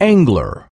angler.